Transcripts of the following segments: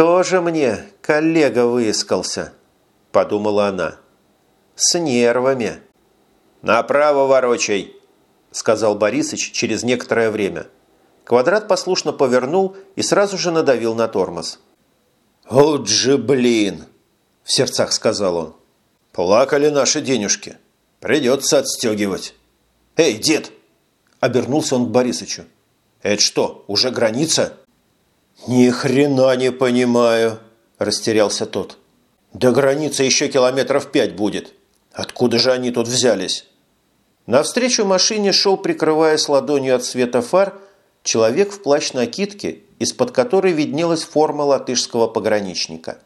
«Тоже мне коллега выискался», – подумала она. «С нервами». «Направо ворочай», – сказал Борисыч через некоторое время. Квадрат послушно повернул и сразу же надавил на тормоз. «Вот же блин!» – в сердцах сказал он. «Плакали наши денежки. Придется отстегивать». «Эй, дед!» – обернулся он к Борисычу. «Это что, уже граница?» «Ни хрена не понимаю», – растерялся тот. «До границы еще километров пять будет. Откуда же они тут взялись?» Навстречу машине шел, прикрываясь ладонью от света фар, человек в плащ-накидке, из-под которой виднелась форма латышского пограничника.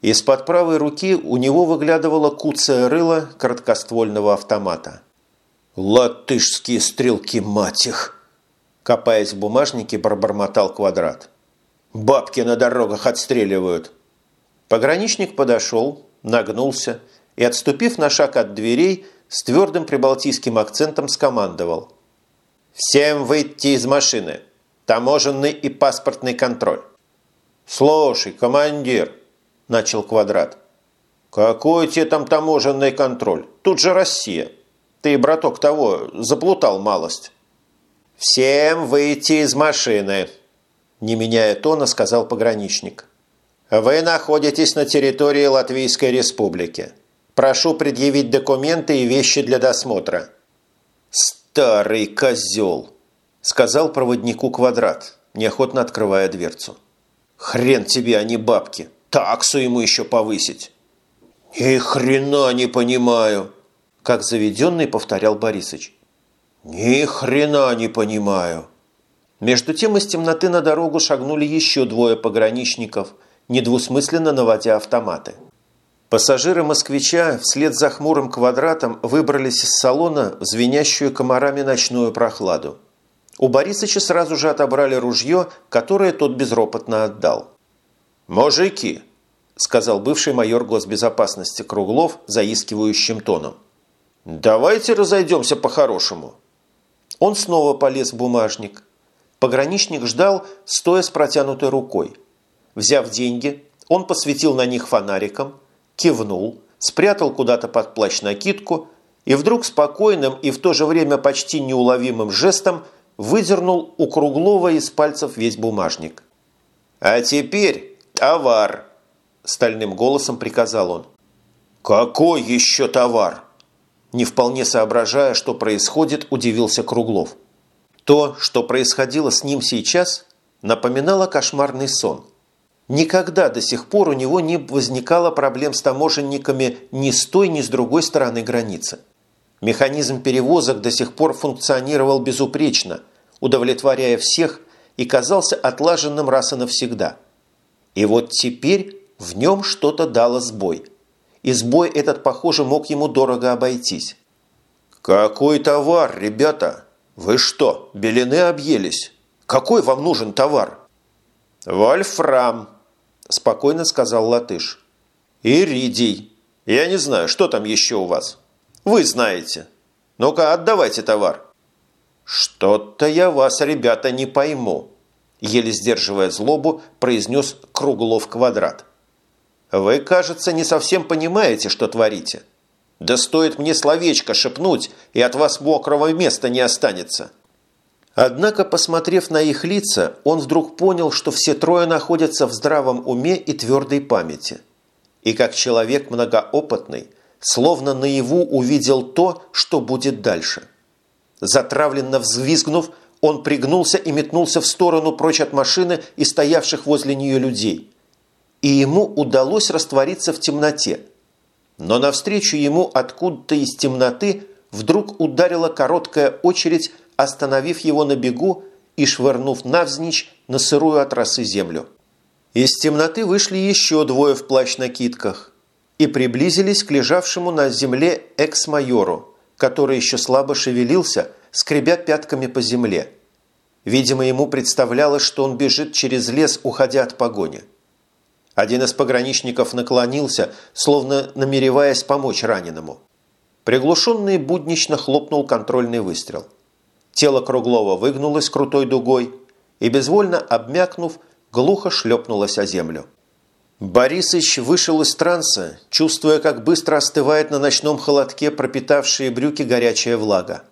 Из-под правой руки у него выглядывало куцое рыло короткоствольного автомата. «Латышские стрелки, мать их!» Копаясь в бумажнике, пробормотал квадрат. «Бабки на дорогах отстреливают!» Пограничник подошел, нагнулся и, отступив на шаг от дверей, с твердым прибалтийским акцентом скомандовал. «Всем выйти из машины! Таможенный и паспортный контроль!» «Слушай, командир!» – начал Квадрат. «Какой тебе там таможенный контроль? Тут же Россия. Ты, браток, того, заплутал малость». «Всем выйти из машины!» Не меняя тона, сказал пограничник. «Вы находитесь на территории Латвийской Республики. Прошу предъявить документы и вещи для досмотра». «Старый козел!» – сказал проводнику Квадрат, неохотно открывая дверцу. «Хрен тебе, а не бабки! Таксу ему еще повысить!» «И хрена не понимаю!» – как заведенный повторял Борисыч. «Ни хрена не понимаю!» Между тем из темноты на дорогу шагнули еще двое пограничников, недвусмысленно наводя автоматы. Пассажиры «Москвича» вслед за хмурым квадратом выбрались из салона в звенящую комарами ночную прохладу. У Борисыча сразу же отобрали ружье, которое тот безропотно отдал. «Мужики!» – сказал бывший майор госбезопасности Круглов заискивающим тоном. «Давайте разойдемся по-хорошему». Он снова полез в бумажник. Пограничник ждал, стоя с протянутой рукой. Взяв деньги, он посветил на них фонариком – кивнул, спрятал куда-то под плащ накидку и вдруг спокойным и в то же время почти неуловимым жестом выдернул у Круглова из пальцев весь бумажник. «А теперь товар!» – стальным голосом приказал он. «Какой еще товар?» Не вполне соображая, что происходит, удивился Круглов. То, что происходило с ним сейчас, напоминало кошмарный сон – Никогда до сих пор у него не возникало проблем с таможенниками ни с той, ни с другой стороны границы. Механизм перевозок до сих пор функционировал безупречно, удовлетворяя всех и казался отлаженным раз и навсегда. И вот теперь в нем что-то дало сбой. И сбой этот, похоже, мог ему дорого обойтись. «Какой товар, ребята? Вы что, белины объелись? Какой вам нужен товар?» «Вольфрам», – спокойно сказал латыш. «Иридий. Я не знаю, что там еще у вас. Вы знаете. Ну-ка, отдавайте товар». «Что-то я вас, ребята, не пойму», – еле сдерживая злобу, произнес Круглов квадрат. «Вы, кажется, не совсем понимаете, что творите. Да стоит мне словечко шепнуть, и от вас мокрого места не останется». Однако, посмотрев на их лица, он вдруг понял, что все трое находятся в здравом уме и твердой памяти. И как человек многоопытный, словно наяву увидел то, что будет дальше. Затравленно взвизгнув, он пригнулся и метнулся в сторону прочь от машины и стоявших возле нее людей. И ему удалось раствориться в темноте. Но навстречу ему откуда-то из темноты вдруг ударила короткая очередь остановив его на бегу и швырнув навзничь на сырую от росы землю. Из темноты вышли еще двое в плащ-накидках и приблизились к лежавшему на земле экс-майору, который еще слабо шевелился, скребя пятками по земле. Видимо, ему представлялось, что он бежит через лес, уходя от погони. Один из пограничников наклонился, словно намереваясь помочь раненому. Приглушенный буднично хлопнул контрольный выстрел – Тело Круглова выгнулось крутой дугой и, безвольно обмякнув, глухо шлепнулось о землю. Борисыч вышел из транса, чувствуя, как быстро остывает на ночном холодке пропитавшие брюки горячая влага.